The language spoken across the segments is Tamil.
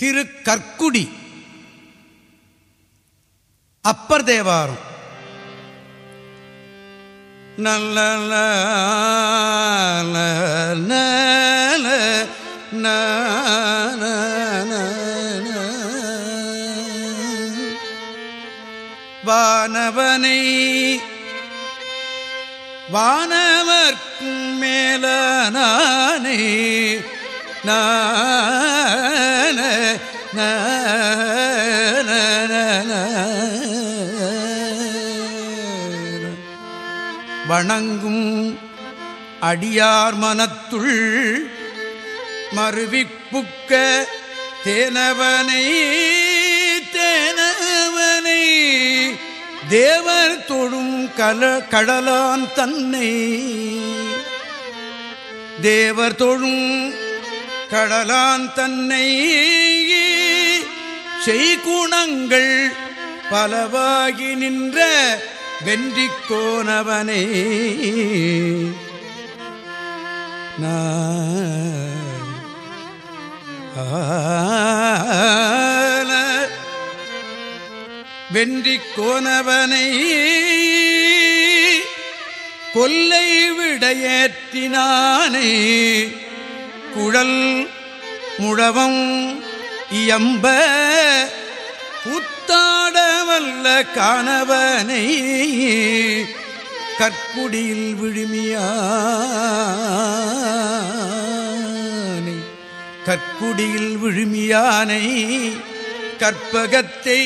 திரு கற்குடி அப்பர் தேவாரம். நல்ல வானவனை வானவர்க்கும் மேலானே நான் வணங்கும் அடியார் மனத்துள் மறுவிப்புக்க தேனவனை தேனவனை. தேவர் தொழும் கல கடலான் தன்னை. தேவர் தொழும் கடலான் தன்னை. செய்குணங்கள் பலவாகி நின்ற வென்றிக் வென்றிக்கோனவனை கொல்லை விடையேற்றினானே. குழல் முழவம் இயம்ப புத்தாடவல்ல காணவனை கற்குடியில் விழுமியானை. கற்குடியில் விழுமியானை கற்பகத்தை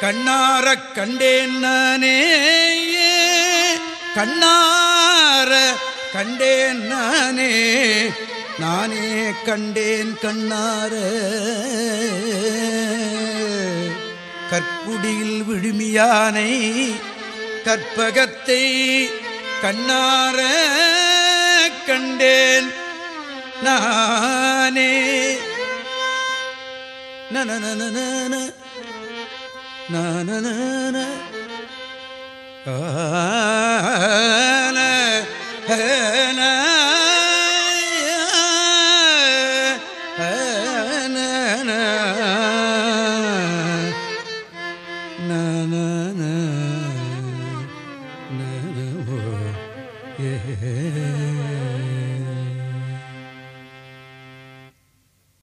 கண்ணாரக் கண்டேன் நானே. கண்ணார கண்டேன் நானே. நானே கண்டேன் கண்ணார. கற்குடியில் விழுமியானை கற்பகத்தை கண்ணார கண்டேன் நானே. நன நன yeah.